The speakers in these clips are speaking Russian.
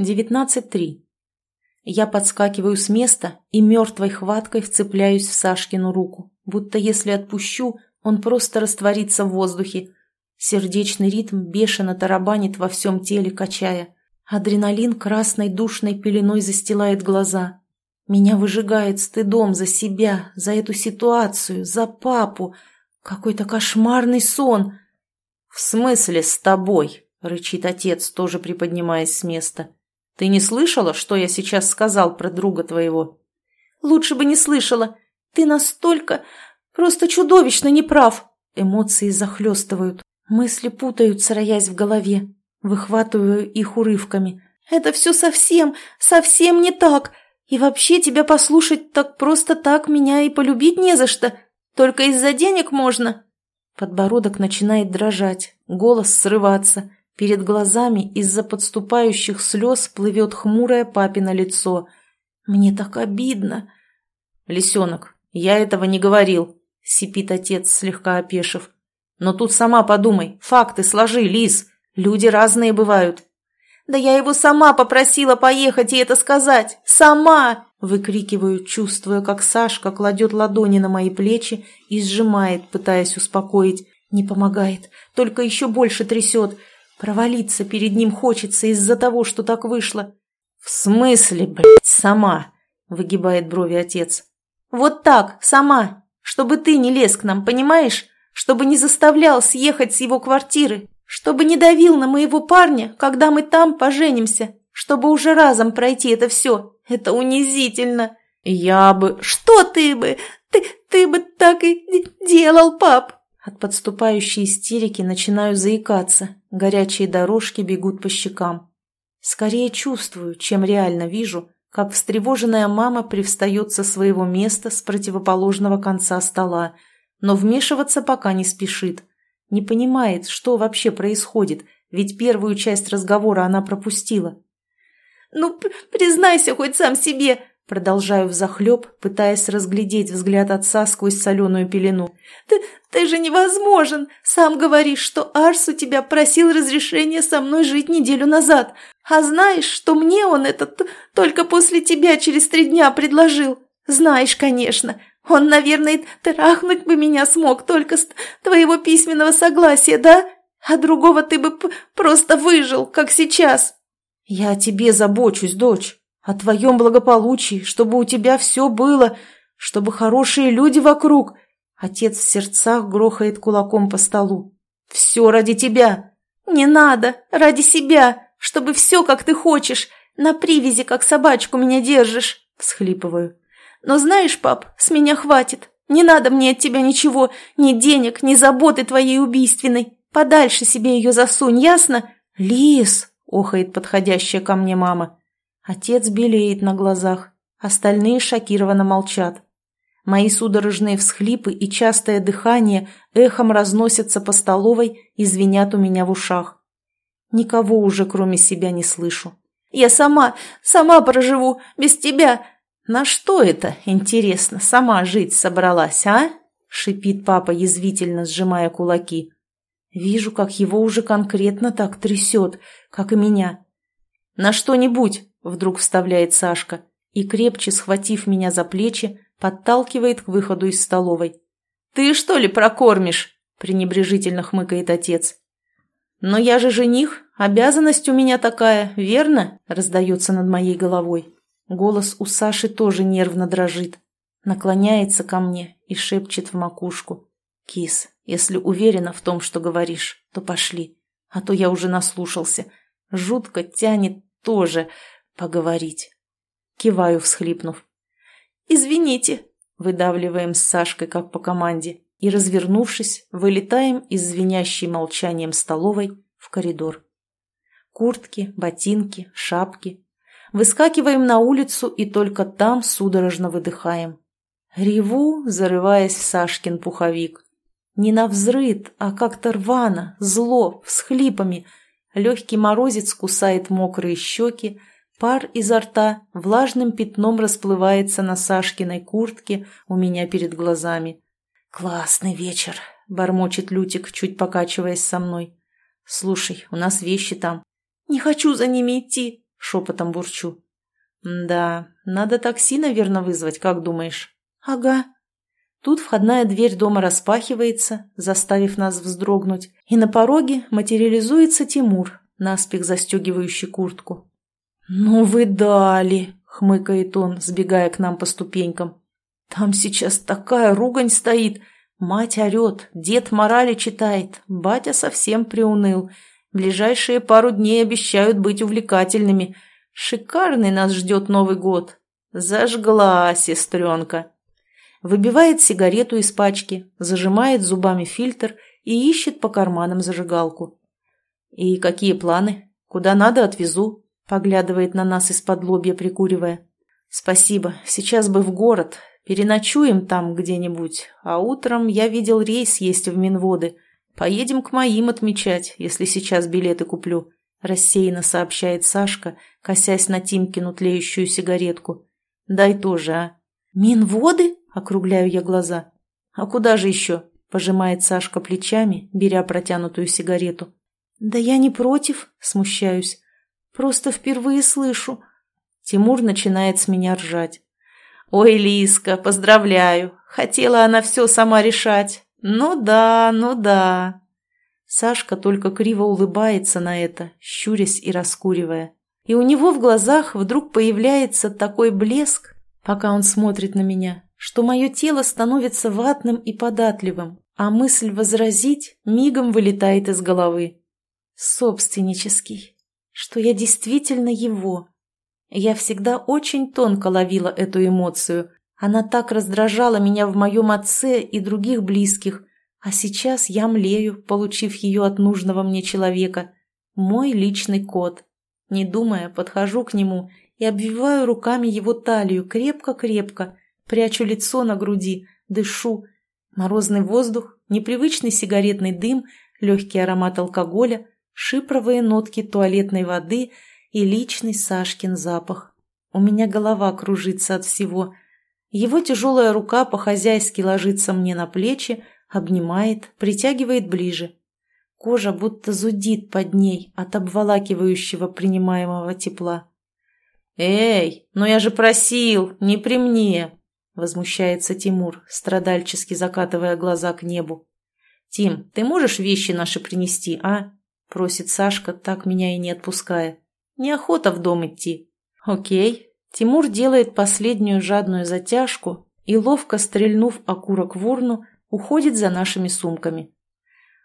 19.3. Я подскакиваю с места и мертвой хваткой вцепляюсь в Сашкину руку, будто если отпущу, он просто растворится в воздухе. Сердечный ритм бешено тарабанит во всем теле, качая. Адреналин красной душной пеленой застилает глаза. Меня выжигает стыдом за себя, за эту ситуацию, за папу. Какой-то кошмарный сон. «В смысле с тобой?» — рычит отец, тоже приподнимаясь с места. «Ты не слышала, что я сейчас сказал про друга твоего?» «Лучше бы не слышала. Ты настолько... просто чудовищно неправ!» Эмоции захлестывают. Мысли путаются, роясь в голове. Выхватываю их урывками. «Это все совсем, совсем не так. И вообще тебя послушать так просто так меня и полюбить не за что. Только из-за денег можно». Подбородок начинает дрожать, голос срываться. Перед глазами из-за подступающих слез плывет хмурое папино лицо. Мне так обидно. «Лисенок, я этого не говорил», — сипит отец, слегка опешив. «Но тут сама подумай, факты сложи, Лис. Люди разные бывают». «Да я его сама попросила поехать и это сказать! Сама!» Выкрикиваю, чувствуя, как Сашка кладет ладони на мои плечи и сжимает, пытаясь успокоить. Не помогает, только еще больше трясет. Провалиться перед ним хочется из-за того, что так вышло. «В смысле, блядь, сама?» – выгибает брови отец. «Вот так, сама. Чтобы ты не лез к нам, понимаешь? Чтобы не заставлял съехать с его квартиры. Чтобы не давил на моего парня, когда мы там поженимся. Чтобы уже разом пройти это все. Это унизительно». «Я бы...» «Что ты бы? Ты, ты бы так и делал, пап!» От подступающей истерики начинаю заикаться, горячие дорожки бегут по щекам. Скорее чувствую, чем реально вижу, как встревоженная мама привстает со своего места с противоположного конца стола, но вмешиваться пока не спешит. Не понимает, что вообще происходит, ведь первую часть разговора она пропустила. «Ну, признайся хоть сам себе!» Продолжаю взахлеб, пытаясь разглядеть взгляд отца сквозь соленую пелену. «Ты, ты же невозможен! Сам говоришь, что Арс у тебя просил разрешения со мной жить неделю назад. А знаешь, что мне он это только после тебя через три дня предложил? Знаешь, конечно. Он, наверное, трахнуть бы меня смог только с твоего письменного согласия, да? А другого ты бы просто выжил, как сейчас». «Я о тебе забочусь, дочь» о твоем благополучии, чтобы у тебя все было, чтобы хорошие люди вокруг. Отец в сердцах грохает кулаком по столу. Все ради тебя. Не надо, ради себя, чтобы все, как ты хочешь. На привязи, как собачку, меня держишь, всхлипываю. Но знаешь, пап, с меня хватит. Не надо мне от тебя ничего, ни денег, ни заботы твоей убийственной. Подальше себе ее засунь, ясно? Лис, охает подходящая ко мне мама. Отец белеет на глазах, остальные шокированно молчат. Мои судорожные всхлипы и частое дыхание эхом разносятся по столовой и звенят у меня в ушах. Никого уже кроме себя не слышу. «Я сама, сама проживу, без тебя!» «На что это, интересно, сама жить собралась, а?» — шипит папа, язвительно сжимая кулаки. Вижу, как его уже конкретно так трясет, как и меня. «На что-нибудь!» Вдруг вставляет Сашка и, крепче схватив меня за плечи, подталкивает к выходу из столовой. «Ты что ли прокормишь?» – пренебрежительно хмыкает отец. «Но я же жених, обязанность у меня такая, верно?» – раздается над моей головой. Голос у Саши тоже нервно дрожит. Наклоняется ко мне и шепчет в макушку. «Кис, если уверена в том, что говоришь, то пошли, а то я уже наслушался. Жутко тянет тоже, поговорить. Киваю, всхлипнув. «Извините», — выдавливаем с Сашкой, как по команде, и, развернувшись, вылетаем из звенящей молчанием столовой в коридор. Куртки, ботинки, шапки. Выскакиваем на улицу и только там судорожно выдыхаем. Реву, зарываясь в Сашкин пуховик. Не на взрыд, а как-то рвано, зло, всхлипами. Легкий морозец кусает мокрые щеки, Пар изо рта влажным пятном расплывается на Сашкиной куртке у меня перед глазами. «Классный вечер», — бормочет Лютик, чуть покачиваясь со мной. «Слушай, у нас вещи там». «Не хочу за ними идти», — шепотом бурчу. «Да, надо такси, наверное, вызвать, как думаешь?» «Ага». Тут входная дверь дома распахивается, заставив нас вздрогнуть, и на пороге материализуется Тимур, наспех застегивающий куртку. «Ну вы дали!» — хмыкает он, сбегая к нам по ступенькам. «Там сейчас такая ругань стоит! Мать орет, дед морали читает, батя совсем приуныл. Ближайшие пару дней обещают быть увлекательными. Шикарный нас ждет Новый год. Зажгла, сестренка!» Выбивает сигарету из пачки, зажимает зубами фильтр и ищет по карманам зажигалку. «И какие планы? Куда надо, отвезу», — поглядывает на нас из-под лобья, прикуривая. «Спасибо, сейчас бы в город. Переночуем там где-нибудь, а утром я видел рейс есть в Минводы. Поедем к моим отмечать, если сейчас билеты куплю», — рассеянно сообщает Сашка, косясь на Тимкину тлеющую сигаретку. «Дай тоже, а». «Минводы?» — округляю я глаза. «А куда же еще?» — пожимает Сашка плечами, беря протянутую сигарету. «Да я не против», — смущаюсь. «Просто впервые слышу». Тимур начинает с меня ржать. «Ой, Лиска, поздравляю! Хотела она все сама решать. Ну да, ну да». Сашка только криво улыбается на это, щурясь и раскуривая. И у него в глазах вдруг появляется такой блеск, пока он смотрит на меня, что мое тело становится ватным и податливым, а мысль возразить мигом вылетает из головы собственнический, что я действительно его. Я всегда очень тонко ловила эту эмоцию. Она так раздражала меня в моем отце и других близких, а сейчас я млею, получив ее от нужного мне человека. Мой личный кот. Не думая, подхожу к нему и обвиваю руками его талию крепко-крепко, прячу лицо на груди, дышу. Морозный воздух, непривычный сигаретный дым, легкий аромат алкоголя — шипровые нотки туалетной воды и личный Сашкин запах. У меня голова кружится от всего. Его тяжелая рука по-хозяйски ложится мне на плечи, обнимает, притягивает ближе. Кожа будто зудит под ней от обволакивающего принимаемого тепла. «Эй, ну я же просил, не при мне!» — возмущается Тимур, страдальчески закатывая глаза к небу. «Тим, ты можешь вещи наши принести, а?» Просит Сашка, так меня и не отпуская. Неохота в дом идти. Окей. Тимур делает последнюю жадную затяжку и, ловко стрельнув окурок в урну, уходит за нашими сумками.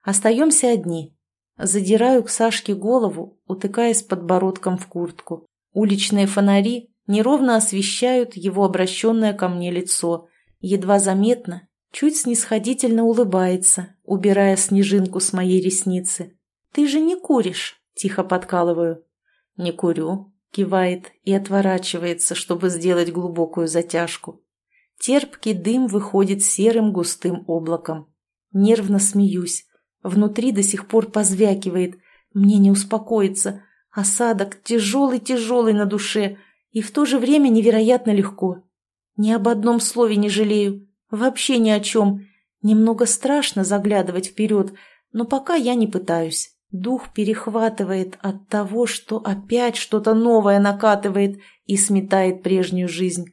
Остаемся одни. Задираю к Сашке голову, утыкаясь подбородком в куртку. Уличные фонари неровно освещают его обращенное ко мне лицо. Едва заметно, чуть снисходительно улыбается, убирая снежинку с моей ресницы. «Ты же не куришь?» – тихо подкалываю. «Не курю», – кивает и отворачивается, чтобы сделать глубокую затяжку. Терпкий дым выходит серым густым облаком. Нервно смеюсь. Внутри до сих пор позвякивает. Мне не успокоиться. Осадок тяжелый-тяжелый на душе и в то же время невероятно легко. Ни об одном слове не жалею. Вообще ни о чем. Немного страшно заглядывать вперед, но пока я не пытаюсь. Дух перехватывает от того, что опять что-то новое накатывает и сметает прежнюю жизнь.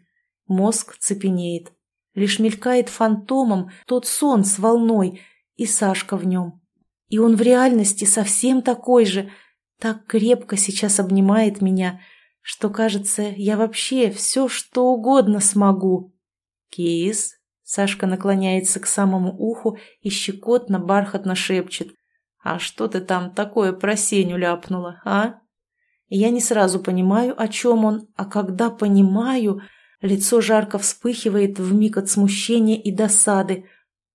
Мозг цепенеет. Лишь мелькает фантомом тот сон с волной и Сашка в нем. И он в реальности совсем такой же, так крепко сейчас обнимает меня, что, кажется, я вообще все, что угодно смогу. «Кис?» Сашка наклоняется к самому уху и щекотно, бархатно шепчет. «А что ты там такое про Сеню ляпнула, а?» Я не сразу понимаю, о чем он, а когда понимаю, лицо жарко вспыхивает в миг от смущения и досады.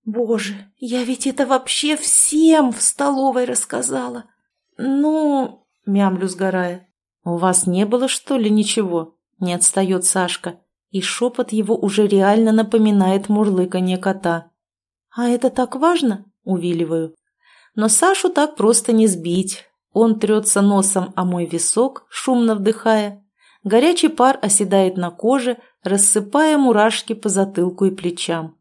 «Боже, я ведь это вообще всем в столовой рассказала!» «Ну...» — мямлю сгорая. «У вас не было, что ли, ничего?» — не отстает Сашка, и шепот его уже реально напоминает мурлыканье кота. «А это так важно?» — увиливаю. Но Сашу так просто не сбить. Он трется носом о мой висок, шумно вдыхая. Горячий пар оседает на коже, рассыпая мурашки по затылку и плечам.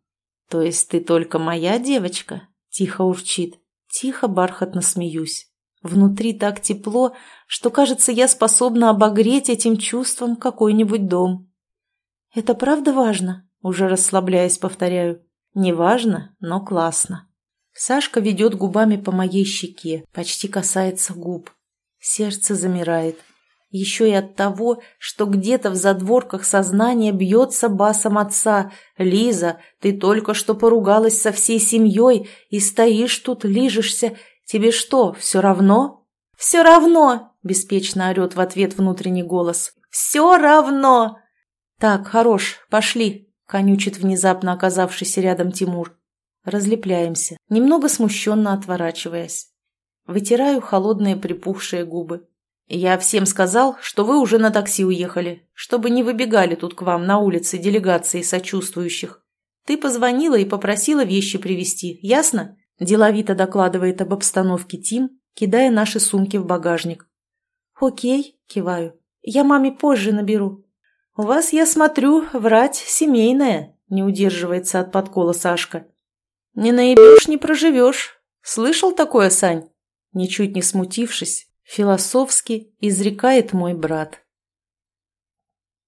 «То есть ты только моя девочка?» – тихо урчит. Тихо бархатно смеюсь. Внутри так тепло, что, кажется, я способна обогреть этим чувством какой-нибудь дом. «Это правда важно?» – уже расслабляясь, повторяю. «Не важно, но классно». Сашка ведет губами по моей щеке, почти касается губ. Сердце замирает. Еще и от того, что где-то в задворках сознания бьется басом отца. «Лиза, ты только что поругалась со всей семьей и стоишь тут, лижешься. Тебе что, все равно?» «Все равно!» – беспечно орет в ответ внутренний голос. «Все равно!» «Так, хорош, пошли!» – конючит внезапно оказавшийся рядом Тимур. Разлепляемся, немного смущенно отворачиваясь. Вытираю холодные припухшие губы. «Я всем сказал, что вы уже на такси уехали, чтобы не выбегали тут к вам на улице делегации сочувствующих. Ты позвонила и попросила вещи привезти, ясно?» Деловито докладывает об обстановке Тим, кидая наши сумки в багажник. «Окей», – киваю. «Я маме позже наберу». «У вас, я смотрю, врать семейное», – не удерживается от подкола Сашка. «Не наебешь, не проживешь. Слышал такое, Сань?» Ничуть не смутившись, Философски изрекает мой брат.